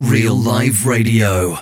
Real Live Radio.